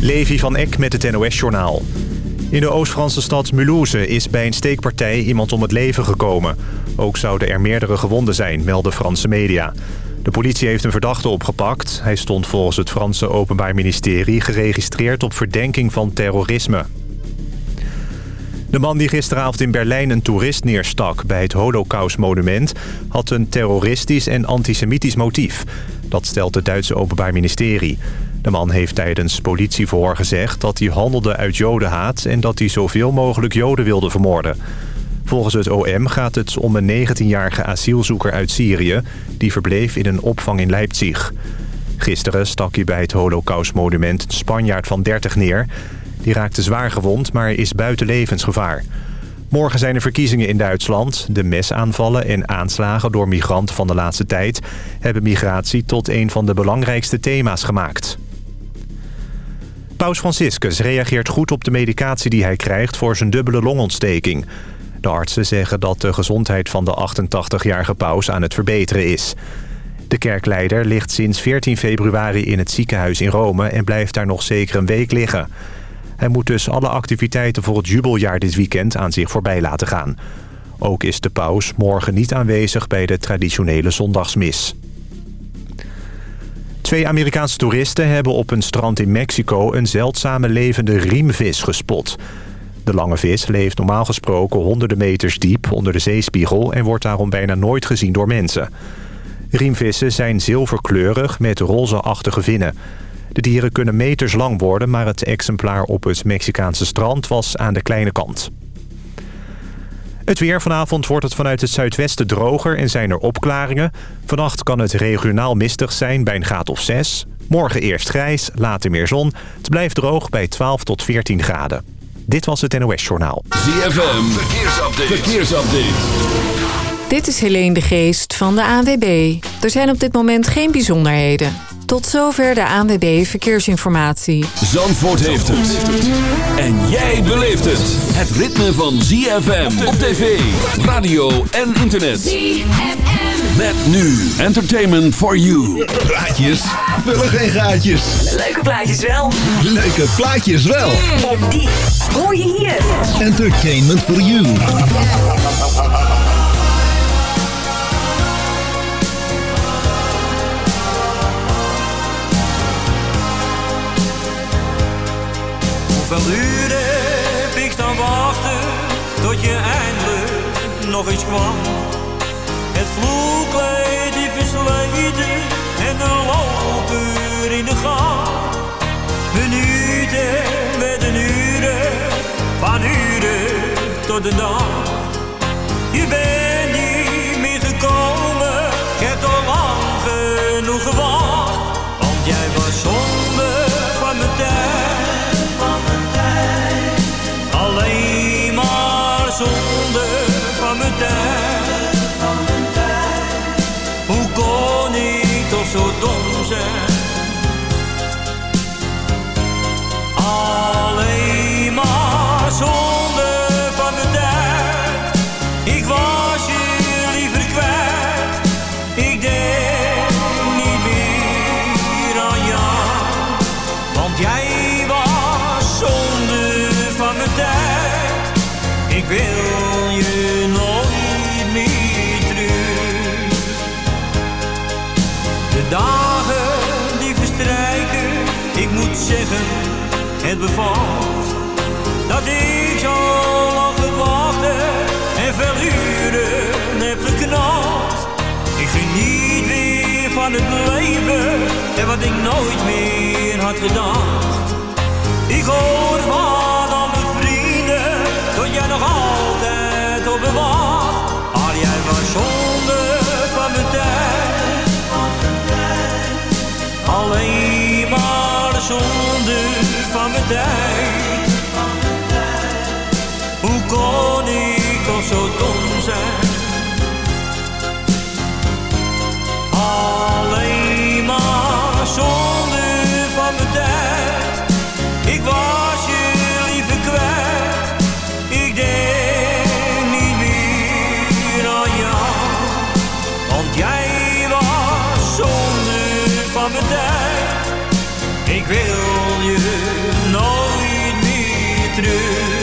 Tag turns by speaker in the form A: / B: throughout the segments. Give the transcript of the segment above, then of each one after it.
A: Levi van Eck met het NOS-journaal. In de Oost-Franse stad Mulhouse is bij een steekpartij iemand om het leven gekomen. Ook zouden er meerdere gewonden zijn, melden Franse media. De politie heeft een verdachte opgepakt. Hij stond volgens het Franse Openbaar Ministerie geregistreerd op verdenking van terrorisme. De man die gisteravond in Berlijn een toerist neerstak bij het Holocaustmonument... had een terroristisch en antisemitisch motief. Dat stelt het Duitse Openbaar Ministerie. De man heeft tijdens politieverhoor gezegd dat hij handelde uit jodenhaat... en dat hij zoveel mogelijk joden wilde vermoorden. Volgens het OM gaat het om een 19-jarige asielzoeker uit Syrië... die verbleef in een opvang in Leipzig. Gisteren stak hij bij het Holocaustmonument een Spanjaard van 30 neer... Die raakte zwaar gewond, maar is buiten levensgevaar. Morgen zijn er verkiezingen in Duitsland. De mesaanvallen en aanslagen door migranten van de laatste tijd... hebben migratie tot een van de belangrijkste thema's gemaakt. Paus Franciscus reageert goed op de medicatie die hij krijgt... voor zijn dubbele longontsteking. De artsen zeggen dat de gezondheid van de 88-jarige paus aan het verbeteren is. De kerkleider ligt sinds 14 februari in het ziekenhuis in Rome... en blijft daar nog zeker een week liggen... Hij moet dus alle activiteiten voor het jubeljaar dit weekend aan zich voorbij laten gaan. Ook is de paus morgen niet aanwezig bij de traditionele zondagsmis. Twee Amerikaanse toeristen hebben op een strand in Mexico... een zeldzame levende riemvis gespot. De lange vis leeft normaal gesproken honderden meters diep onder de zeespiegel... en wordt daarom bijna nooit gezien door mensen. Riemvissen zijn zilverkleurig met rozeachtige vinnen... De dieren kunnen meters lang worden, maar het exemplaar op het Mexicaanse strand was aan de kleine kant. Het weer vanavond wordt het vanuit het zuidwesten droger en zijn er opklaringen. Vannacht kan het regionaal mistig zijn bij een graad of 6. Morgen eerst grijs, later meer zon. Het blijft droog bij 12 tot 14 graden. Dit was het NOS Journaal.
B: ZFM, verkeersupdate. verkeersupdate.
C: Dit is Helene de Geest van de ANWB. Er zijn op dit moment geen bijzonderheden. Tot zover de ANWB Verkeersinformatie.
B: Zandvoort heeft het. En jij beleeft het. Het ritme van ZFM op tv, radio en internet. ZFM. Met nu Entertainment for You.
D: Praatjes vullen geen gaatjes.
E: Leuke plaatjes wel.
D: Leuke plaatjes wel.
E: En die hoor je hier.
D: Entertainment for You.
F: Hoeveel uren heb ik staan wachten tot je eindelijk nog eens kwam? Het vloerkleed die versleten en de loper in de gang. Minuten werden uren, van uren tot de dag. Je bent Alleen maar zonde van mijn tijd. Ik was je liever kwijt. Ik denk niet meer aan jou. Want jij was zonde van mijn tijd. Ik wil het bevalt. Dat ik zo lang gewacht en veel uren heb geknald. Ik geniet weer van het leven en wat ik nooit meer had gedacht. Ik hoor van al mijn vrienden dat jij nog altijd op me wacht. Maar jij was zonde van mijn tijd. Alleen maar zonde van mijn tijd. Hoe kon ik toch zo dom zijn? Alleen maar zonde van mijn tijd. Ik was je liever kwijt. Ik denk niet meer aan jou. Want jij was zonde van mijn tijd. Ik wil je terug.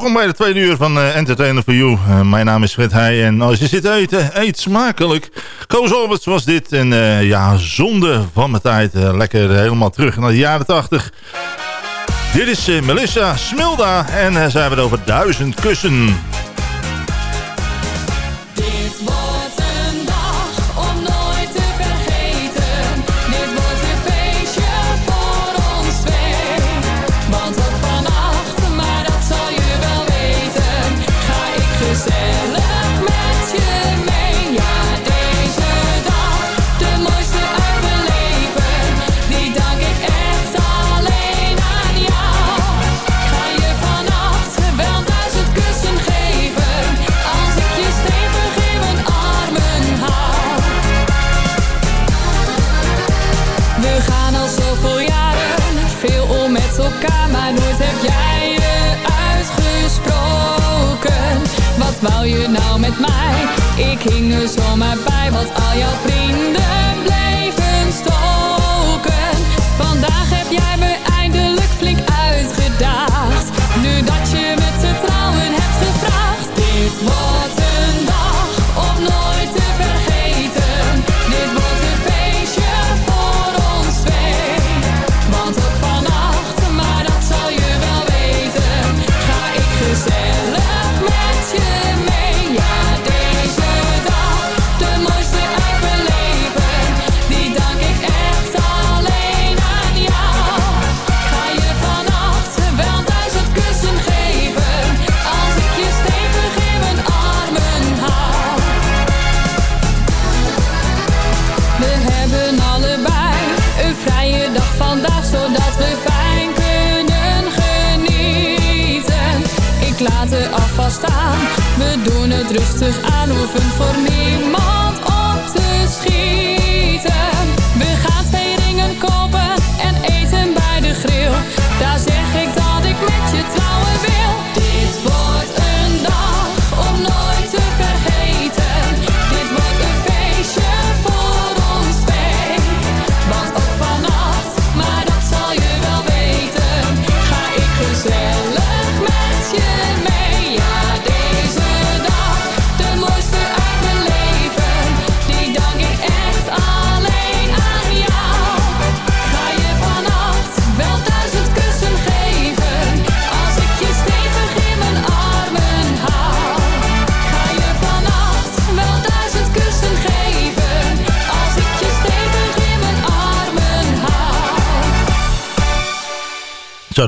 G: Welkom bij de tweede uur van eh, Entertainer for You. Eh, mijn naam is Fred Heij en als je zit te eten, eet smakelijk. Koos Alberts was dit en eh, ja, zonde van mijn tijd. Lekker helemaal terug naar de jaren 80. Dit is Melissa Smilda en zij hebben het over duizend kussen.
H: Wou je nou met mij? Ik hing er zomaar bij, want al jouw vrienden bleven stoken. Vandaag heb jij me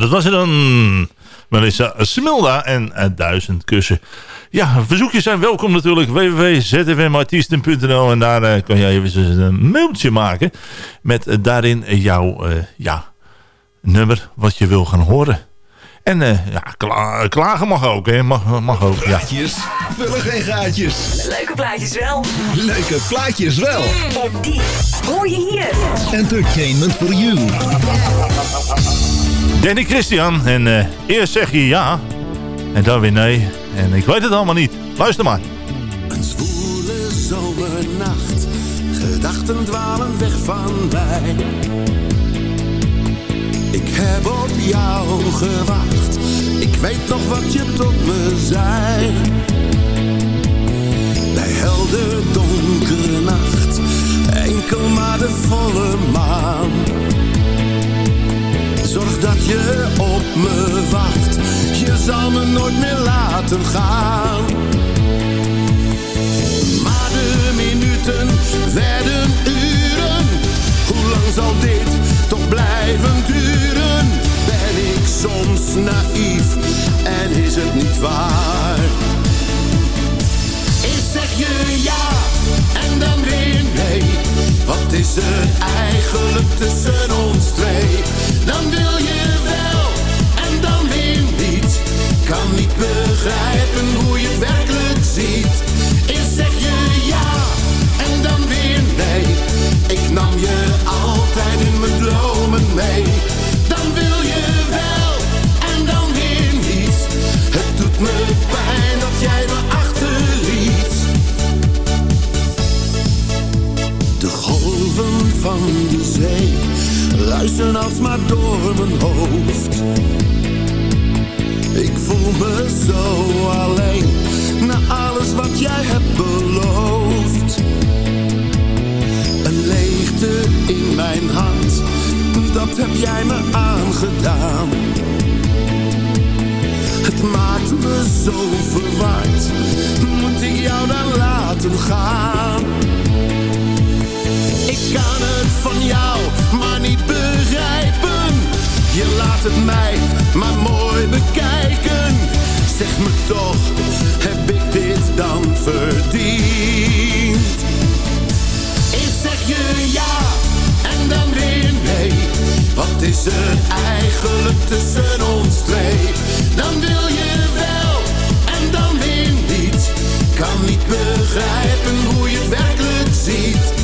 H: dat
G: was het dan. Melissa Smilda en eh, duizend kussen. Ja, verzoekjes zijn welkom natuurlijk. www.zfmartiesten.nl En daar eh, kan jij even een mailtje maken. Met eh, daarin jouw eh, ja, nummer wat je wil gaan horen. En eh, ja, kla- klagen mag ook, hè. Mag, mag ook, ja.
D: Plaatjes vullen geen gaatjes.
E: Leuke plaatjes wel.
D: Leuke plaatjes wel.
E: En die hoor je hier.
D: Entertainment for you.
G: Danny Christian. En eh, eerst zeg je ja. En dan weer nee. En ik weet het allemaal niet. Luister maar.
I: Een zwoele zomernacht, gedachten dwalen weg van mij. Ik heb op jou gewacht, ik weet nog wat je tot me zei. Bij helder donkere nacht, enkel maar de volle maan. Zorg dat je op me gewacht. Je zal me nooit meer laten gaan. Maar de minuten werden uren. Hoe lang zal dit toch blijven duren? Ben ik soms naïef en is het niet waar? Ik zeg je ja en dan weer nee. Wat is er eigenlijk tussen ons twee? Dan wil je wel en dan weer niet. Kan niet begrijpen hoe je het werkelijk ziet. Eerst zeg je ja en dan weer nee. Ik nam je altijd in mijn dromen mee. Van de zee ruisen alsmaar door mijn hoofd. Ik voel me zo alleen na alles wat jij hebt beloofd. Een leegte in mijn hart, dat heb jij me aangedaan. Het maakt me zo verward, moet ik jou dan laten gaan? Van jou maar niet begrijpen. Je laat het mij maar mooi bekijken. Zeg me toch, heb ik dit dan verdiend? Ik zeg je ja en dan weer nee. Wat is er eigenlijk tussen ons twee? Dan wil je wel en dan weer niet. Kan niet begrijpen hoe je het werkelijk ziet.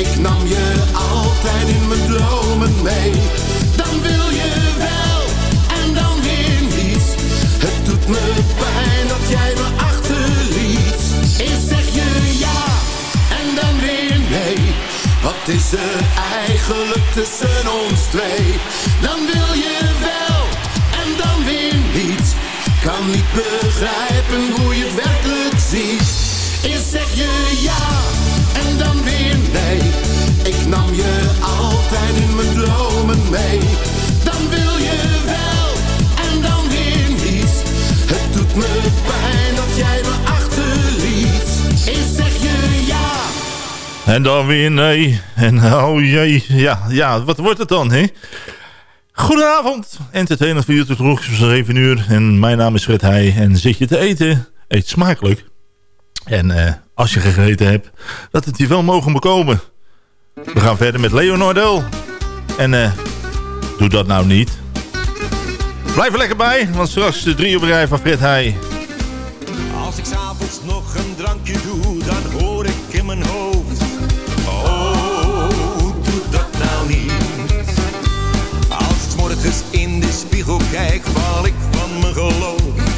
I: Ik nam je altijd in mijn dromen mee. Dan wil je wel en dan weer niet. Het doet me pijn dat jij me achterliet. Eerst zeg je ja en dan weer nee. Wat is er eigenlijk tussen ons twee? Dan wil je wel en dan weer niet. Kan niet begrijpen hoe je het werkelijk ziet. Altijd in mijn dromen mee. Dan wil je wel en dan weer niet. Het doet me pijn dat jij me achterliet. Eerst zeg je ja.
G: En dan weer nee. En oh jee, ja, ja, wat wordt het dan, hè? Goedenavond, entertainer voor YouTube terug 7 uur. En mijn naam is Fred Heij. En zit je te eten, eet smakelijk. En eh, als je gegeten hebt, dat het je wel mogen bekomen. We gaan verder met Leo. En eh, doe dat nou niet. Blijf er lekker bij, want straks de drie op rij van Fred Heij.
J: Als ik s'avonds nog een drankje doe, dan hoor ik in mijn hoofd. Oh, doe dat nou niet. Als ik morgens in de spiegel kijk, val ik van mijn geloof.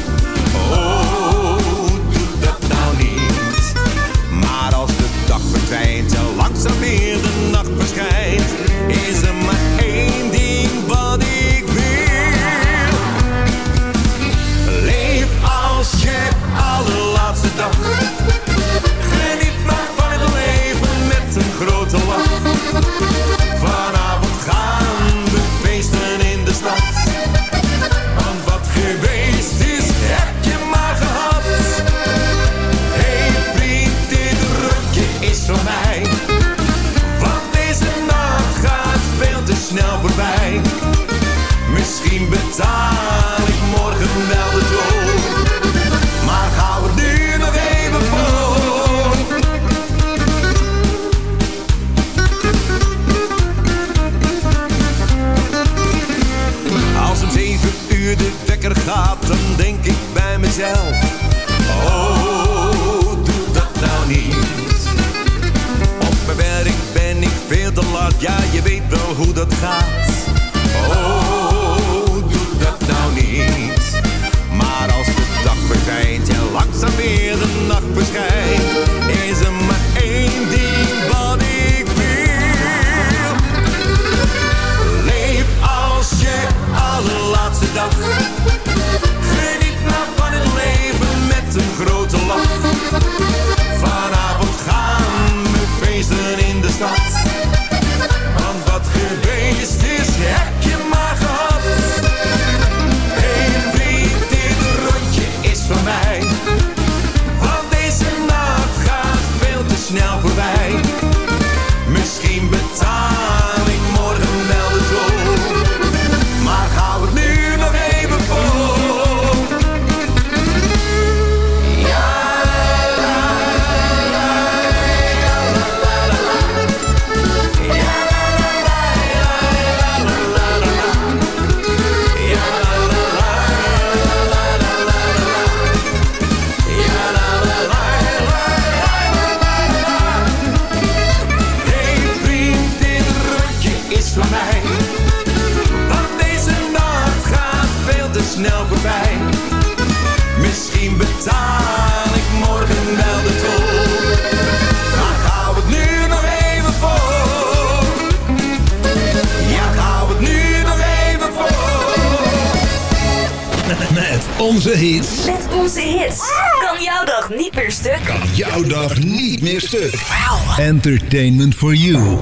D: Entertainment for you.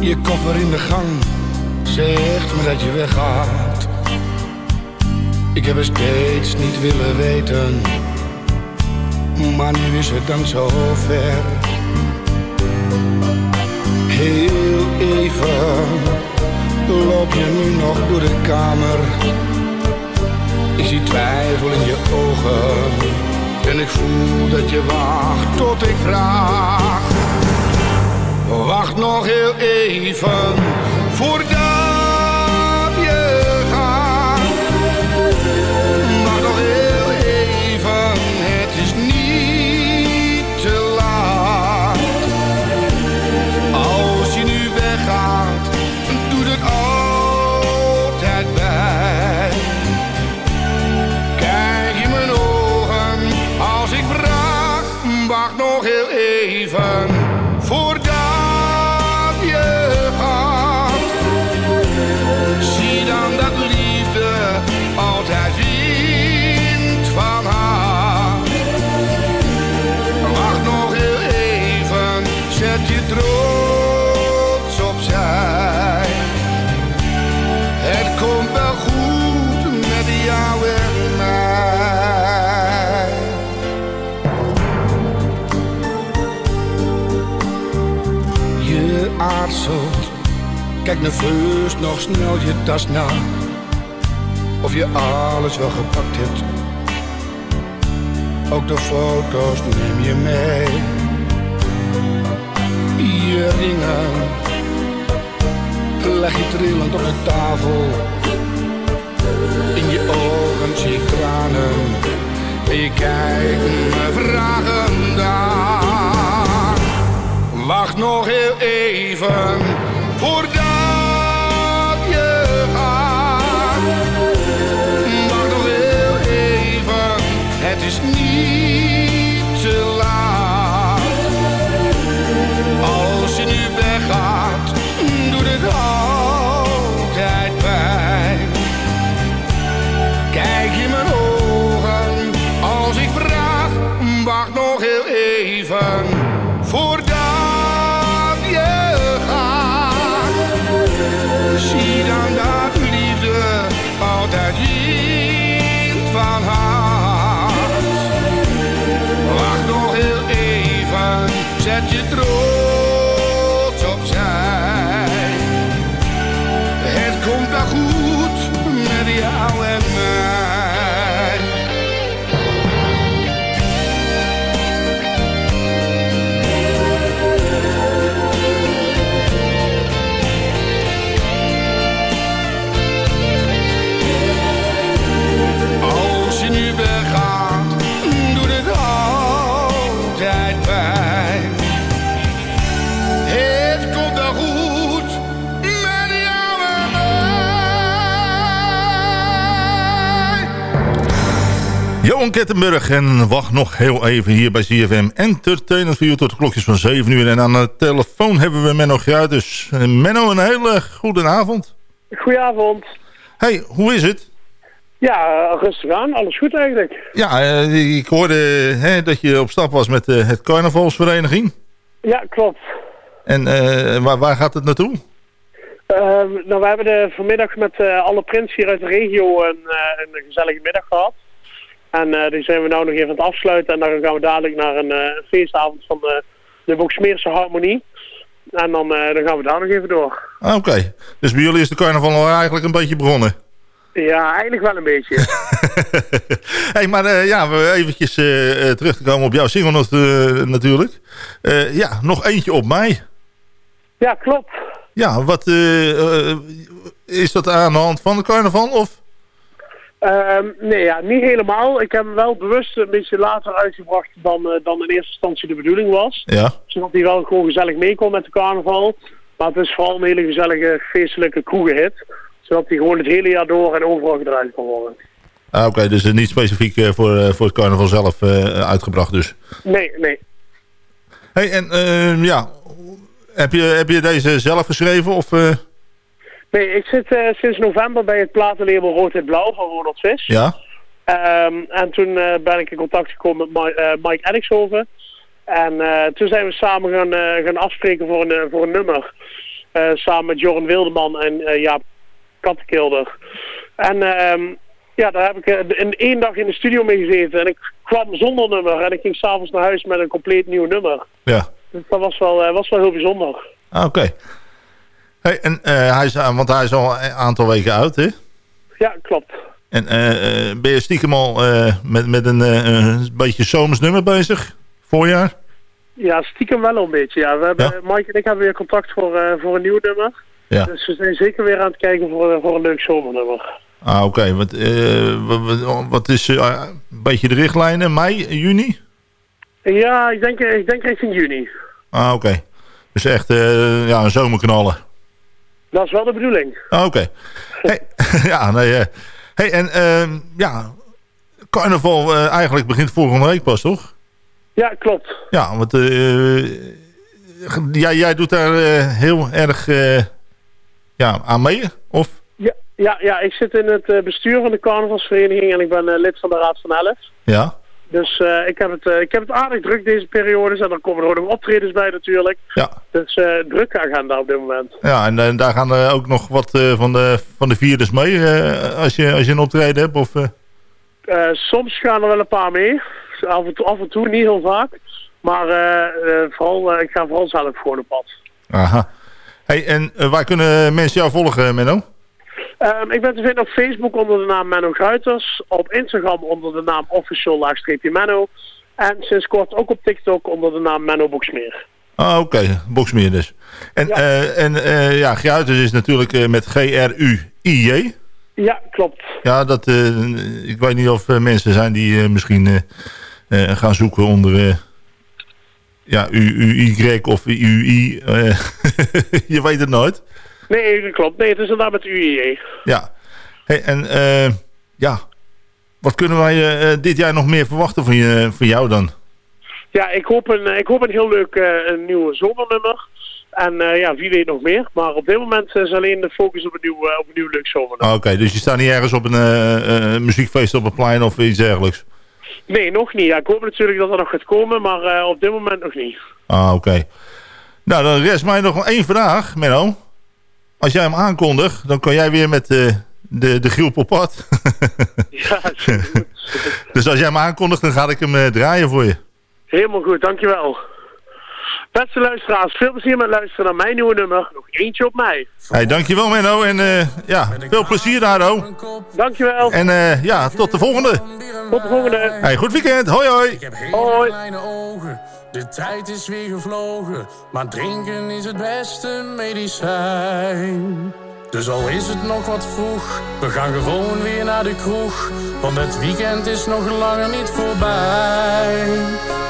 K: Je koffer in de gang zegt me dat je weggaat. Ik heb het steeds niet willen weten, maar nu is het dan zo ver. Heel even loop je nu nog door de kamer. Ik zie twijfel in je ogen en ik voel dat je wacht tot ik vraag. Wacht nog heel even voordat alles wel gepakt hebt. Ook de foto's neem je mee. Je ringen leg je trillend op de tafel. In je ogen zie ik tranen. En je kijkt me vragend aan. Wacht nog heel even voordat je
G: Kettenburg en wacht nog heel even hier bij CFM Entertainment voor u tot de klokjes van 7 uur. En aan de telefoon hebben we Menno Gruiters. Eh, Menno, een hele goede avond.
L: Goedenavond.
G: Hey, hoe is het?
L: Ja, rustig aan. Alles goed eigenlijk.
G: Ja, eh, ik hoorde hè, dat je op stap was met eh, het carnavalsvereniging.
L: Ja, klopt.
G: En waar, waar gaat het naartoe?
L: Ehm, nou, we hebben de vanmiddag met alle prins hier uit de regio een, een gezellige middag gehad. En eh, die zijn we nou nog even aan het afsluiten. En dan gaan we dadelijk naar een, eh, feestavond van de, de Boksmeerse Harmonie. En dan, eh, dan gaan we daar nog even door.
G: Ah, Oké, dus bij jullie is de carnaval al eigenlijk een beetje begonnen.
L: Ja, eigenlijk wel een beetje.
G: hey, maar eh, ja, we eventjes eh, eh, terug te komen op jouw single nat- eh, natuurlijk. Eh, ja, nog eentje op mij.
L: ja, klopt.
G: Ja, wat eh, eh, is dat aan de hand van de carnaval? Of?
L: Ehm, nee, ja, niet helemaal. Ik heb hem wel bewust een beetje later uitgebracht dan, eh, dan in eerste instantie de bedoeling was.
G: Ja.
L: Zodat hij wel gewoon gezellig meekomt met de carnaval. Maar het is vooral een hele gezellige, feestelijke kroegenhit. Zodat hij gewoon het hele jaar door en overal gedraaid kan worden.
G: Ah, Oké, dus niet specifiek eh, voor, eh, voor het carnaval zelf uitgebracht dus.
L: Nee, nee.
G: hey, en ehm, ja, heb je, heb je deze zelf geschreven of...
L: Nee, ik zit eh, sinds november bij het platenlabel Rood en Blauw van Ronald Vis.
G: ja?
L: Ehm, en toen eh, ben ik in contact gekomen met Mi- eh, Mike. En toen zijn we samen gaan, gaan afspreken voor een, voor een nummer. Samen met Joran Wildeman en Jaap Kattenkilder. En ehm, ja, daar heb ik in één dag in de studio mee gezeten. En ik kwam zonder nummer. En ik ging s'avonds naar huis met een compleet nieuw nummer.
G: Ja.
L: Dus dat was wel, was wel heel bijzonder.
G: Ah, Oké. Hey, en eh, hij is, want hij is al een aantal weken uit, hè?
L: Ja, klopt.
G: En eh, eh, ben je stiekem al met, met een, een beetje zomers nummer bezig? Voorjaar?
L: Ja, stiekem wel een beetje. Ja. We hebben, Mike en ik hebben weer contact voor, voor een nieuw nummer.
G: Ja.
L: Dus we zijn zeker weer aan het kijken voor, voor een leuk zomernummer.
G: Ah, oké. Wat, eh, wat, wat- wat is een beetje de richtlijnen? Mei, juni?
L: Ja, ik denk, ik denk richting juni.
G: Ah, oké. Dus echt ja, een zomerknallen.
L: Dat is wel de bedoeling.
G: Ah, oké. Hey, ja, nee. eh. hey, en ehm, ja, carnaval eh, eigenlijk begint volgende week pas, toch?
L: Ja, klopt.
G: Ja, want eh, jij, jij doet daar heel erg eh, ja, aan mee, of?
L: Ja, ja, ja, ik zit in het bestuur van de carnavalsvereniging en ik ben lid van de Raad van Elf.
G: Ja?
L: Dus ik, heb het, ik heb het aardig druk deze periodes en er komen er ook nog optredens bij natuurlijk.
G: Ja.
L: Dus eh drukke agenda op dit moment.
G: Ja, en eh, daar gaan er ook nog wat eh, van, de, van de vierders mee als, je, als je een optreden hebt, of...
L: soms gaan er wel een paar mee. Af en toe, af en toe niet heel vaak. Maar vooral, ik ga vooral zelf gewoon op pad.
G: Aha. Hey, en waar kunnen mensen jou volgen, Menno?
L: Ehm, ik ben te vinden op Facebook onder de naam Menno Gruiters. Op Instagram onder de naam official laagstreepje Menno. En sinds kort ook op TikTok onder de naam Menno Boeksmeer.
G: Ah, oké. Boksmeer dus. En ja, en, eh, ja Gruiters is natuurlijk eh, met G-R-U-I-J.
L: Ja, klopt.
G: Ja, dat, ik weet niet of er mensen zijn die misschien gaan zoeken onder... ja, U-U-Y of U-I. je weet het nooit.
L: Nee, dat klopt. Nee, het is inderdaad met UIE.
G: Ja. Hey, en ja, wat kunnen wij dit jaar nog meer verwachten van, je, van jou dan?
L: Ja, ik hoop een, eh, ik hoop een heel leuk eh, een nieuwe zomernummer. En eh, ja, wie weet nog meer. Maar op dit moment is alleen de focus op een nieuw, op een nieuw leuk zomernummer.
G: Ah, Oké, dus je staat niet ergens op een muziekfeest op een plein of iets dergelijks?
L: Nee, nog niet. Ja, ik hoop natuurlijk dat er nog gaat komen, maar op dit moment nog niet.
G: Ah, oké. Nou, dan rest mij nog één vraag, Menno. Als jij hem aankondigt, dan kan jij weer met de, de groep op pad.
L: Ja,
G: dus als jij hem aankondigt, dan ga ik hem draaien voor je.
L: Helemaal goed. Dankjewel. Beste luisteraars, veel plezier met luisteren naar mijn nieuwe nummer. Nog eentje op mij.
G: Hey, dankjewel Menno en eh, ja, veel plezier daar, ho.
L: Dankjewel.
G: En eh, ja, tot de volgende.
L: Tot de volgende.
G: Hey, goed weekend. Hoi, hoi.
L: Hoi.
M: kleine ogen. De tijd is weer gevlogen, maar drinken is het beste medicijn. Dus al is het nog wat vroeg, we gaan gewoon weer naar de kroeg. Want het weekend is nog langer niet voorbij.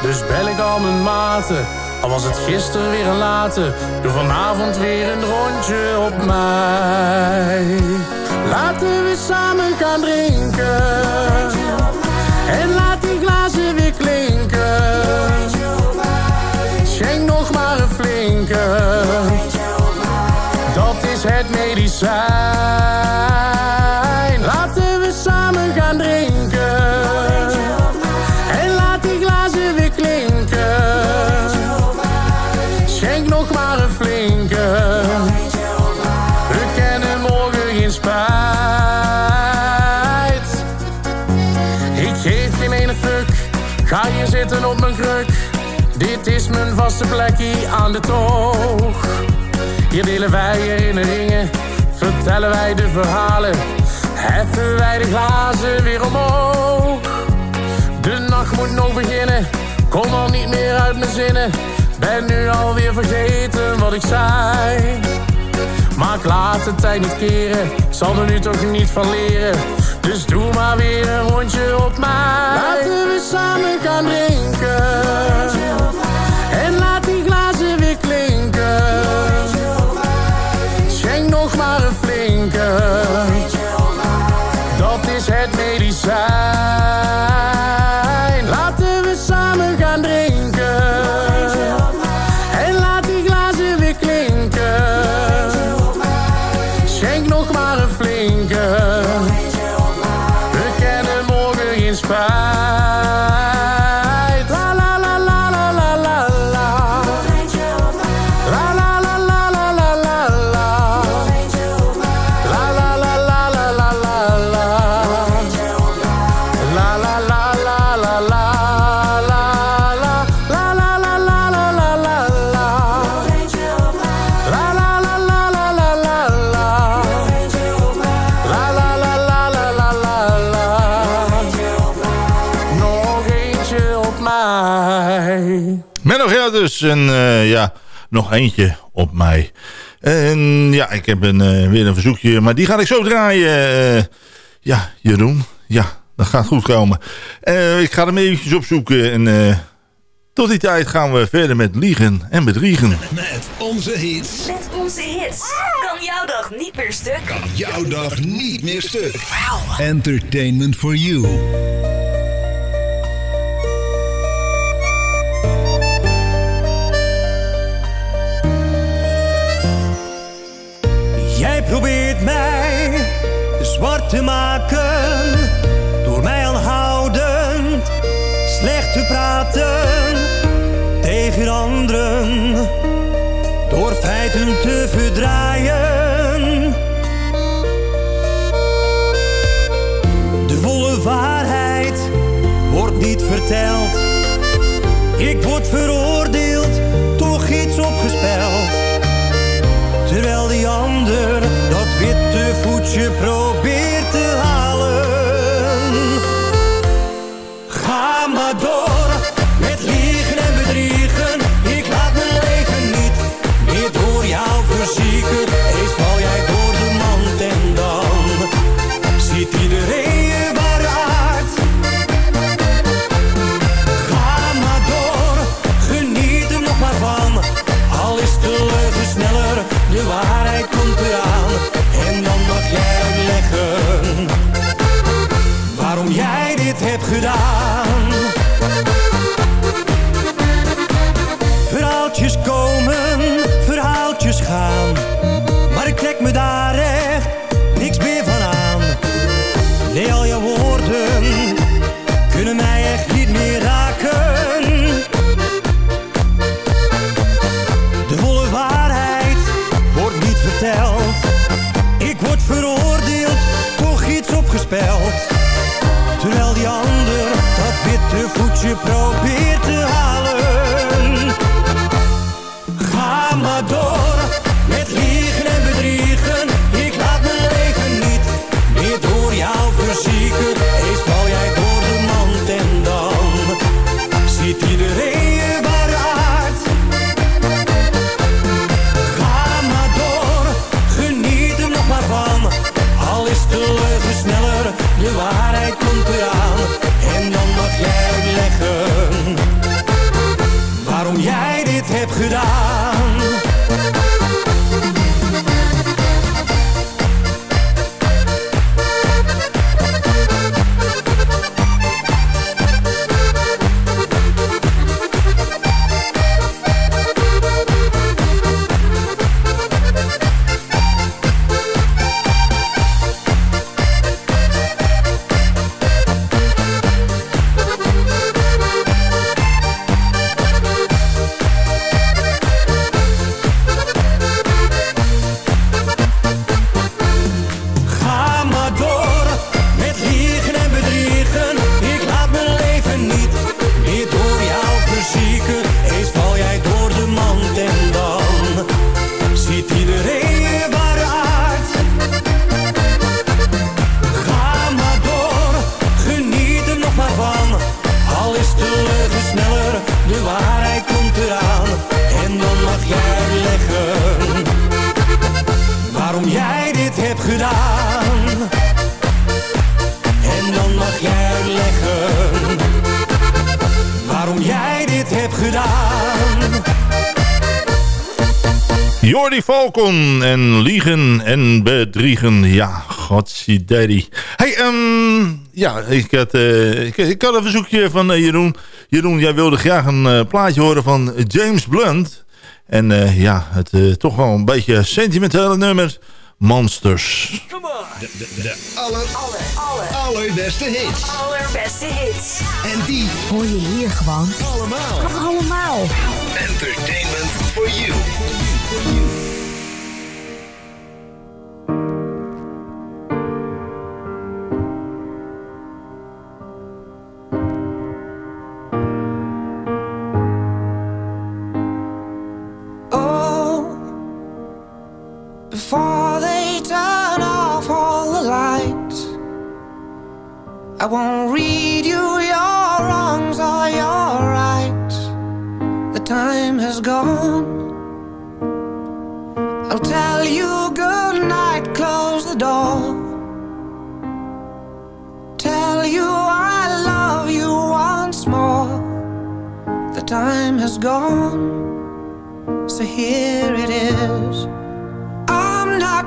M: Dus bel ik al mijn maten, al was het gisteren weer een late. Doe vanavond weer een rondje op mij. Laten we samen gaan drinken. Medicijn. Laten we samen gaan drinken. En laat die glazen weer klinken. Schenk nog maar een flinke. We kennen morgen geen spijt. Ik geef geen ene fuck. Ga je zitten op mijn kruk. Dit is mijn vaste plekje aan de toog. Hier delen wij herinneringen, Stellen wij de verhalen, heffen wij de glazen weer omhoog. De nacht moet nog beginnen, kom al niet meer uit mijn zinnen. Ben nu alweer vergeten wat ik zei. Maar ik laat de tijd niet keren, zal er nu toch niet van leren. Dus doe maar weer een rondje op mij. Laten we samen gaan drinken. En
G: Menno Gerrit dus. En uh, ja, nog eentje op mij. En ja, ik heb een, uh, weer een verzoekje. Maar die ga ik zo draaien. Eh. ja, Jeroen. Ja, dat gaat goed komen. ik ga hem eventjes opzoeken. En tot die tijd gaan we verder met liegen en bedriegen.
D: Met onze hits.
E: Met onze hits. Kan jouw dag niet meer stuk.
D: Kan jouw dag niet meer stuk. Wow. Entertainment for you.
N: te maken
G: Falcon en liegen en bedriegen. Ja, daddy. Hey, um, ja, ik had, uh, ik, ik, had een verzoekje van uh, Jeroen. Jeroen, jij wilde graag een uh, plaatje horen van James Blunt. En ja, het toch wel een beetje sentimentele nummer. Monsters.
D: Come on. De, de, de aller, aller, aller, allerbeste hits.
E: Allerbeste hits.
D: En die
E: hoor je hier gewoon.
D: Allemaal.
E: Allemaal.
D: Entertainment for you.
O: Before they turn off all the lights. I won't read you your wrongs or your rights. The time has gone. I'll tell you good night, close the door. Tell you I love you once more. The time has gone, so here it is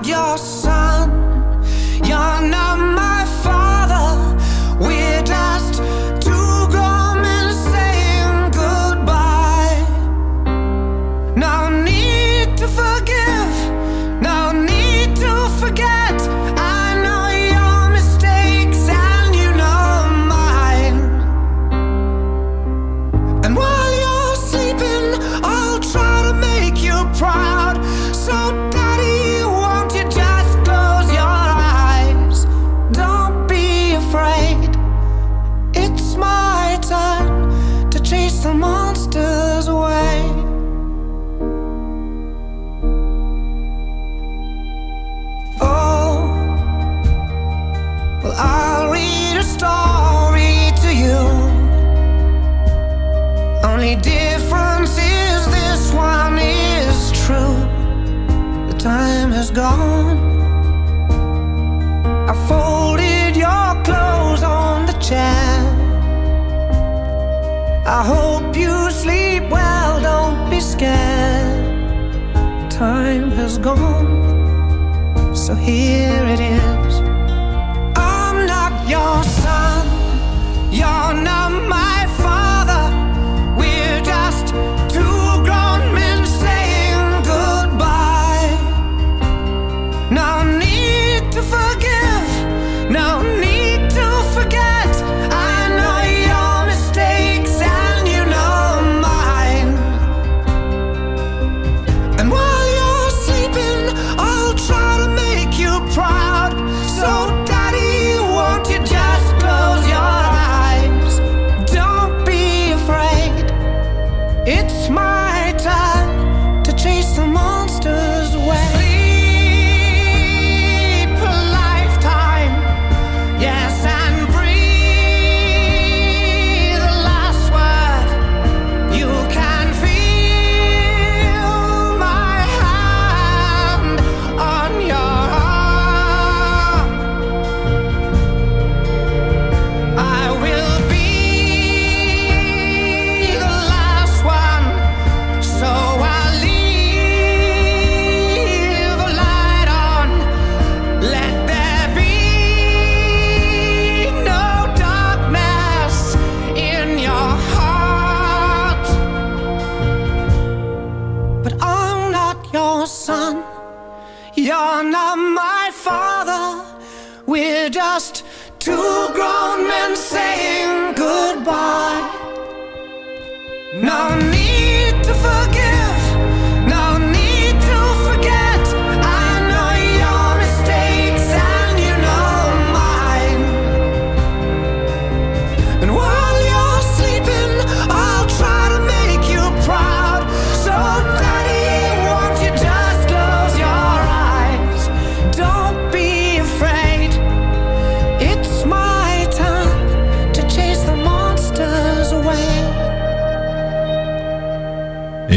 O: your son. You're not here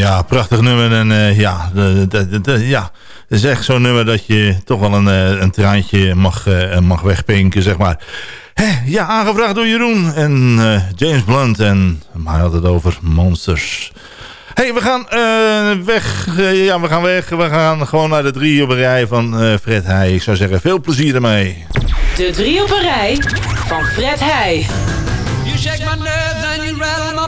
G: Ja, prachtig nummer. En uh, ja, de, de, de, ja, het is echt zo'n nummer dat je toch wel een, eh, een traantje mag, uh, mag wegpinken, zeg maar. ja, aangevraagd door Jeroen en uh, James Blunt. En hij had het over monsters. hey, we gaan uh, weg. Uh, ja, we gaan weg. We gaan gewoon naar de drie op een rij van Fred Heij. Ik zou zeggen, veel plezier ermee.
P: De drie op een rij van Fred Heij.
Q: You shake my nerves and you rattle my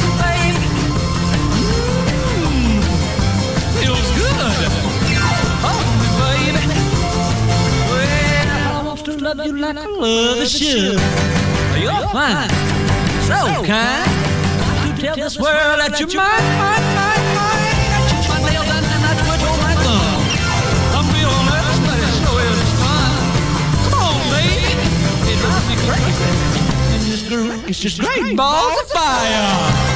Q: love you like I love a should. You're fine, so kind. To tell this world that you're mine, mine, mine, mine. I chew my nails and then I twitch on my thumb. I'm feeling nervous, but it sure is fun. Come on, baby. It drives me crazy. It's just great balls of fire.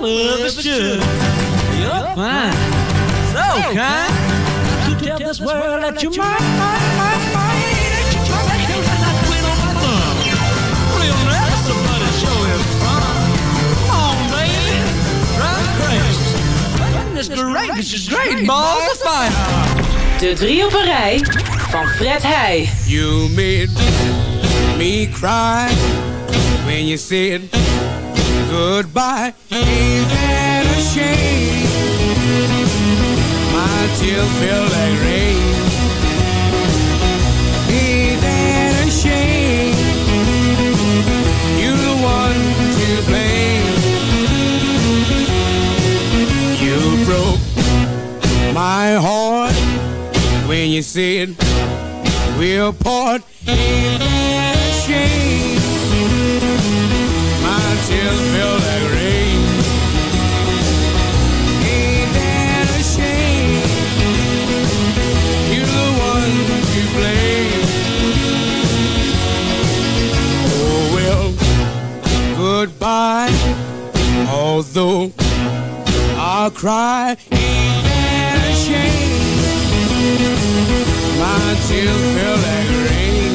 Q: Like a lover should. You're fine, so kind. To tell this world that you're mine, mine, mine, mine. Ain't you trying to and I quit on my thumb? Real nice, somebody show him fun. Come on, baby, drive crazy. Goodness gracious, it's great balls of fire.
P: De drie op een rij van Fred Heij.
K: You made me cry when you said goodbye. Ain't that a shame? My tears feel like rain. Ain't that a shame? You're the one to blame. You broke my heart when you said we'll part. Ain't that a shame? Oh, Although I'll cry, ain't that a shame? My tears feel like rain.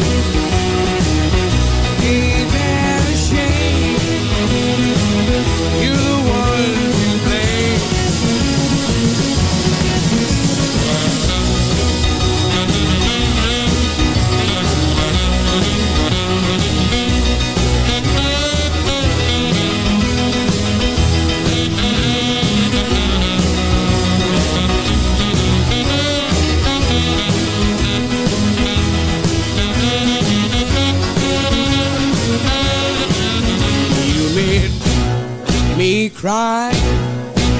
K: Cry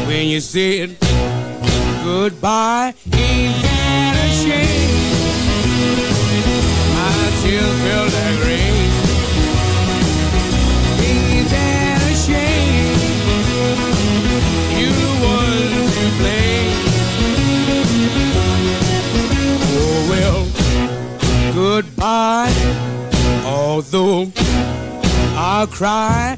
K: when you said goodbye. Ain't that a shame? My tears feel like rain. Ain't that a shame? The one to blame. Oh well, goodbye. Although I'll cry.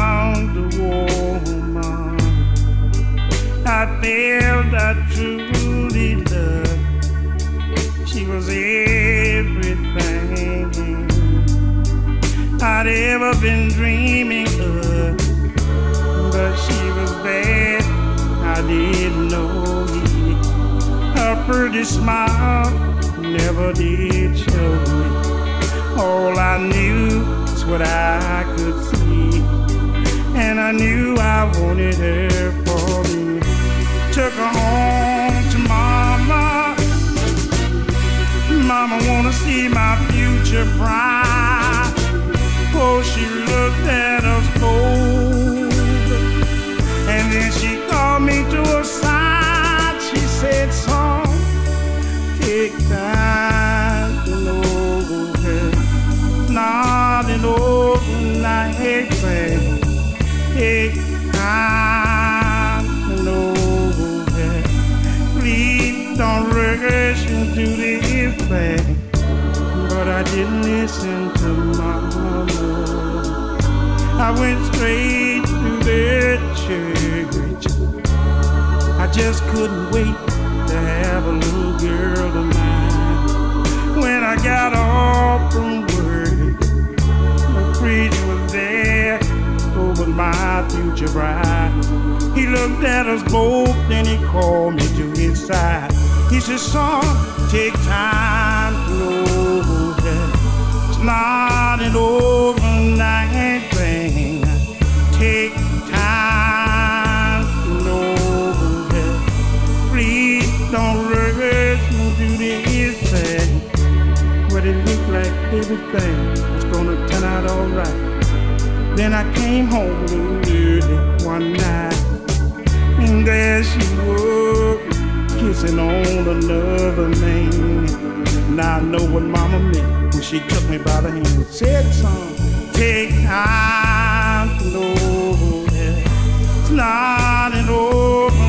R: I felt I truly loved. She was everything I'd ever been dreaming of. But she was bad, I didn't know it. Her pretty smile never did show me. All I knew is what I could see. And I knew I wanted her. Took her home to mama. Mama wanna see my future bride. Oh, she looked at us both. And then she called me to her side. She said, son, take time I went straight to the church. I just couldn't wait to have a little girl of mine. When I got off from work, the preacher was there over my future bride. He looked at us both, then he called me to his side. He said, son, take time to know that it's not an overnight everything was gonna turn out alright. Then I came home early one night. And there she was, kissing on another man. Now I know what mama meant when she took me by the hand and said, son, take time to know it's not an overnight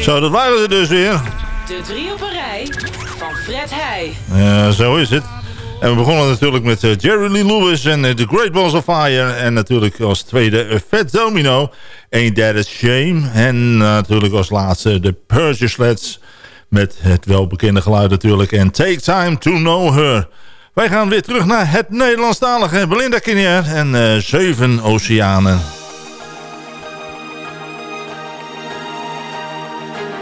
G: Zo, dat waren ze dus weer.
P: De drie op een rij van Fred Heij.
G: Ja, zo is het. En we begonnen natuurlijk met eh, Jerry Lee Lewis en eh, The Great Balls of Fire. En natuurlijk als tweede eh, Fat Domino. Ain't That a Shame. En natuurlijk als laatste de Persia Sleds. Met het welbekende geluid natuurlijk. En Take Time to Know Her. Wij gaan weer terug naar het Nederlandstalige Belinda Kinnear en Zeven Oceanen.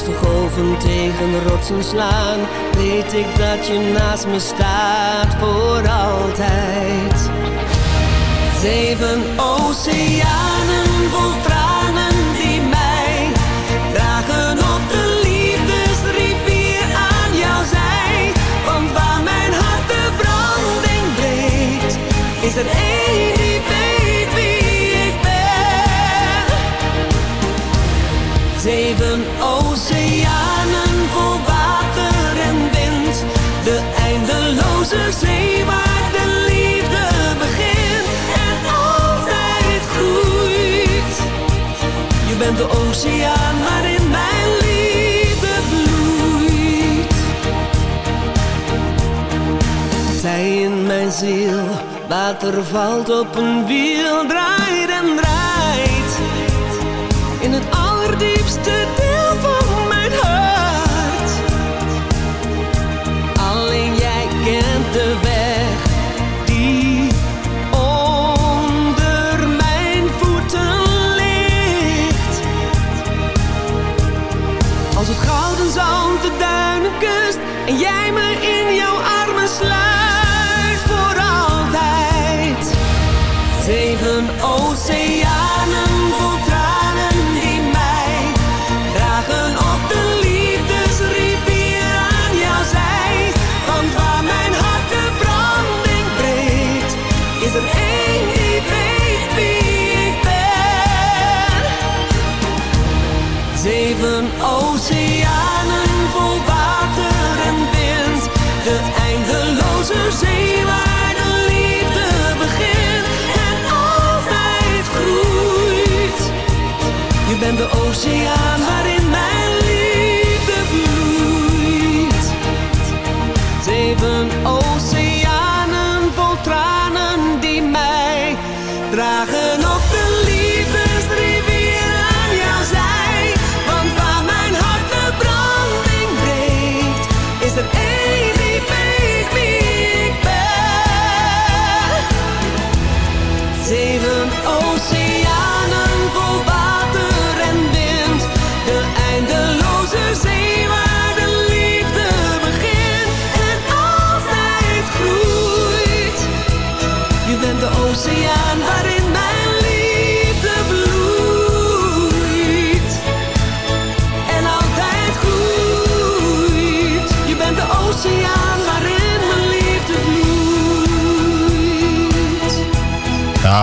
S: Als de golven tegen rotsen slaan, weet ik dat je naast me staat voor altijd. Zeven oceanen vol tranen de oceaan waarin mijn liefde vloeit. Zij in mijn ziel, water valt op een wiel, draait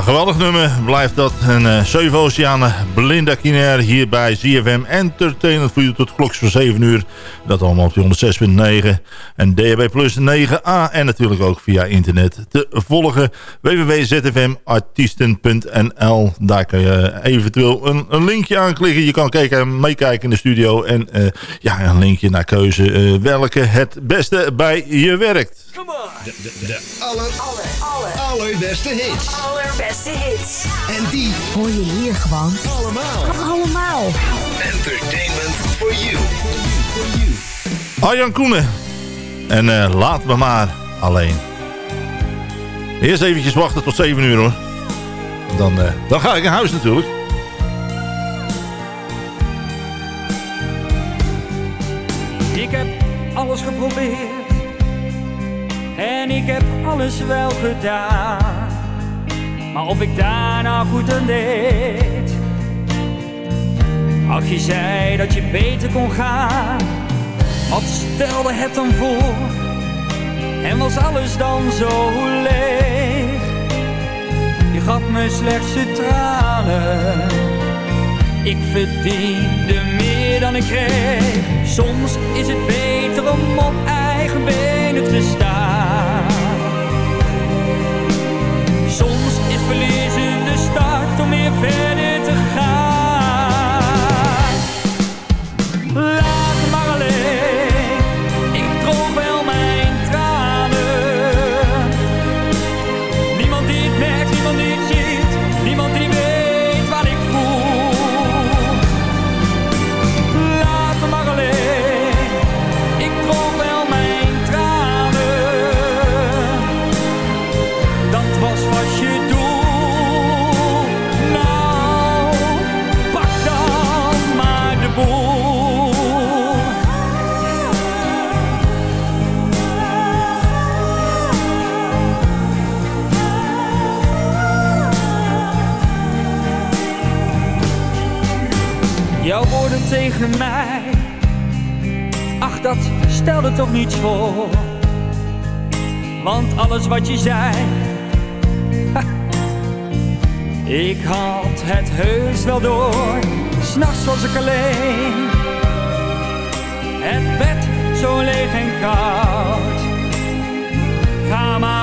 G: Geweldig nummer blijft dat. En uh, 7 Oceanen, Belinda hier bij ZFM Entertainment voor u tot kloks voor 7 uur. Dat allemaal op die 106.9 en DHB Plus 9A. En natuurlijk ook via internet te volgen. www.zfmartiesten.nl Daar kan je eventueel een, een linkje aanklikken. Je kan kijken, meekijken in de studio. En uh, ja, een linkje naar keuze uh, welke het beste bij je werkt.
D: De, de, de aller, aller, aller, allerbeste hits.
E: Allerbeste hits.
D: En die
E: hoor je hier gewoon.
D: Allemaal.
E: Allemaal.
D: Entertainment for you.
G: Arjan Koenen. En uh, laat me maar alleen. Eerst eventjes wachten tot 7 uur hoor. Dan, uh, dan ga ik naar huis natuurlijk.
F: Ik heb alles geprobeerd. En ik heb alles wel gedaan. Maar of ik daar nou goed aan deed. Ach, je zei dat je beter kon gaan. Wat stelde het dan voor? En was alles dan zo leeg? Je gaf me slechts de tranen. Ik verdiende meer dan ik kreeg. Soms is het beter om op eigen benen te staan. Want alles wat je zei, ik had het heus wel door. S'nachts was ik alleen, het bed zo leeg en koud. Ga maar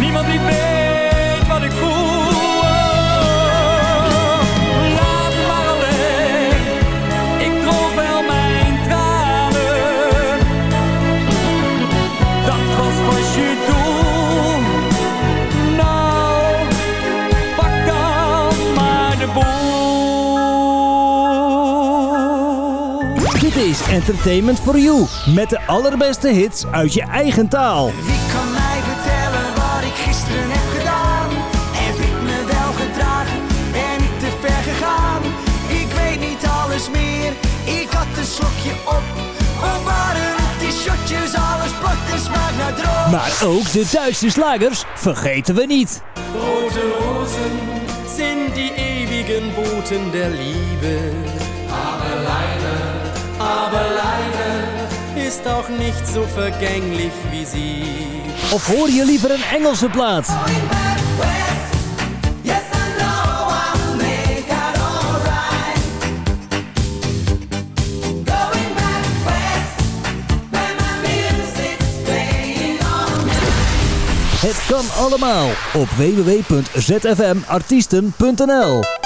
F: niemand niet weet wat ik voel. Laat maar alleen, ik trof wel mijn tranen. Dat was wat je doet. Nou, pak dan maar de boel.
T: Dit is Entertainment for You, met de allerbeste hits uit je eigen taal. Maar ook de Duitse slagers vergeten we niet.
S: Rote Rosen sind die ewigen Boten der Liebe. Aber leider, aber leider ist auch nicht so vergänglich wie sie.
T: Of hoor je liever een Engelse plaat? Het kan allemaal op www.zfmartiesten.nl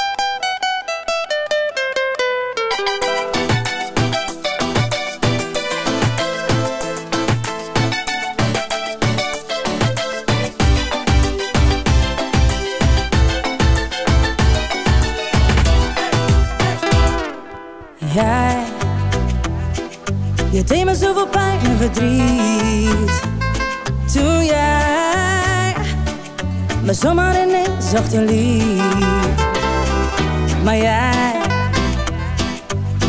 U: zomaar ineens zag een lief. Maar jij,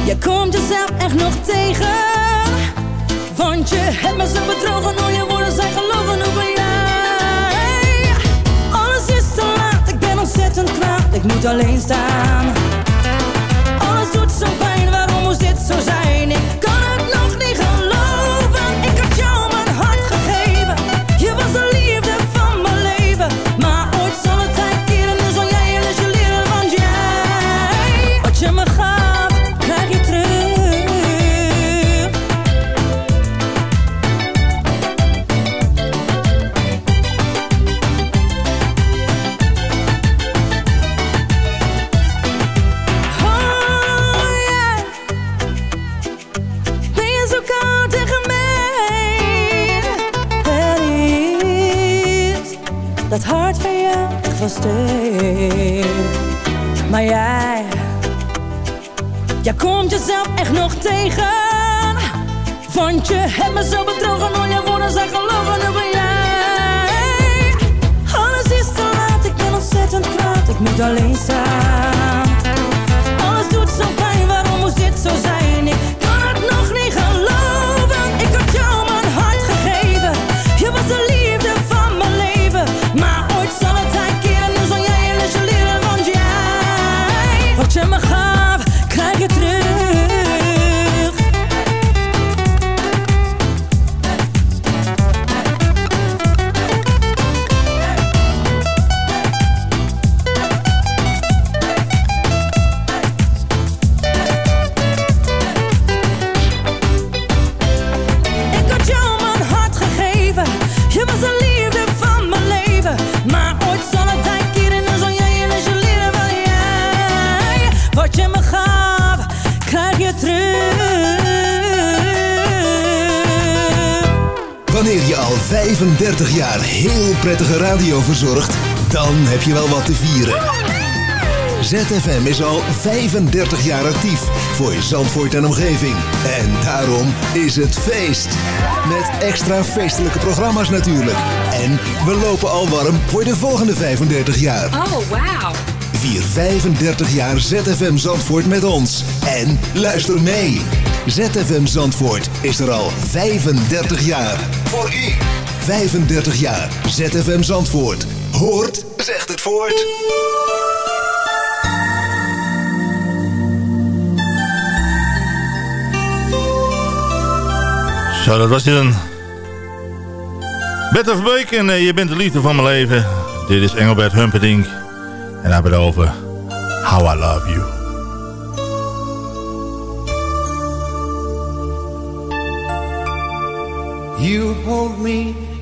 U: je komt jezelf echt nog tegen. Want je hebt me zo bedrogen, al je woorden zijn gelogen over jij. Alles is te laat, ik ben ontzettend kwaad, ik moet alleen staan. Alles doet zo pijn, waarom moest dit zo zijn? Komt jezelf echt nog tegen. Want je hebt me zo bedrogen, al je woorden zijn gelogen, nu ben jij. Alles is te laat, ik ben ontzettend kwaad, ik moet alleen staan. Alles doet zo pijn, waarom moest dit zo zijn?
D: 35 jaar heel prettige radio verzorgt, dan heb je wel wat te vieren. ZFM is al 35 jaar actief voor Zandvoort en omgeving. En daarom is het feest. Met extra feestelijke programma's natuurlijk. En we lopen al warm voor de volgende 35 jaar.
P: Oh, wauw.
D: Vier 35 jaar ZFM Zandvoort met ons. En luister mee. ZFM Zandvoort is er al 35 jaar. Voor u. 35 jaar ZFM Zandvoort. Hoort, zegt het voort.
G: Zo, dat was hij dan. Bert of Beek en eh, je bent de liefde van mijn leven. Dit is Engelbert Humperdinck. En hij hebben het over How I Love You.
V: You hold me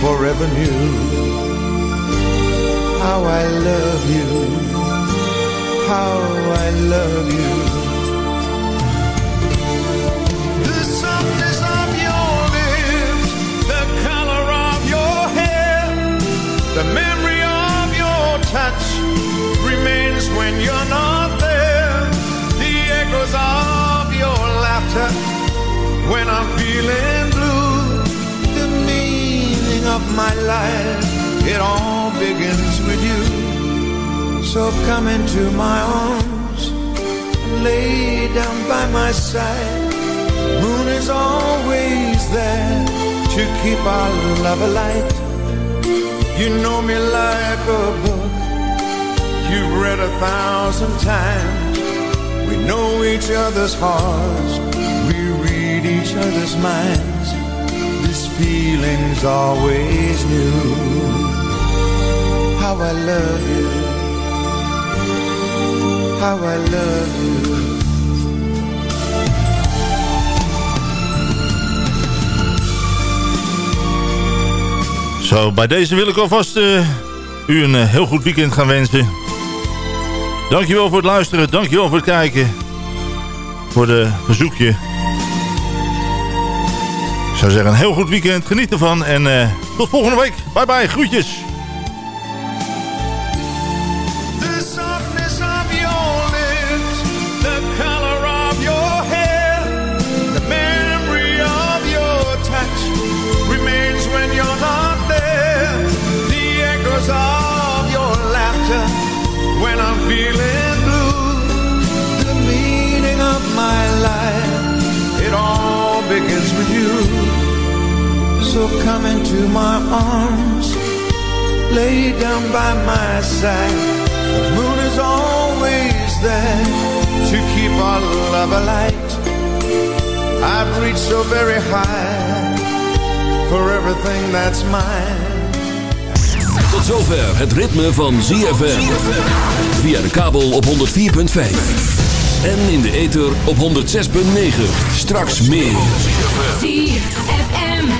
V: forever new. How I love you how I love you. The softness of your lips, the color of your hair, the memory of your touch remains when you're not there. The echoes of your laughter when I'm feeling blue. Of my life, it all begins with you. So come into my arms lay down by my side. Moon is always there to keep our love alight. You know me like a book you've read a thousand times. We know each other's hearts, we read each other's minds. Feeling's always new. How I love you how I love you.
G: Zo, bij deze wil ik alvast uh, u een uh, heel goed weekend gaan wensen. Dankjewel voor het luisteren, dankjewel voor het kijken. Voor de verzoekje. Zou zeggen, een heel goed weekend, geniet ervan en uh, tot volgende week. Bye bye, groetjes.
V: Come into my arms, lay down by my side. The moon is always there to keep our love alight. I've reached so very high for everything that's mine.
B: Tot zover het ritme van ZFM. Via de kabel op 104.5. En in de ether op 106.9. Straks meer.
P: ZFM.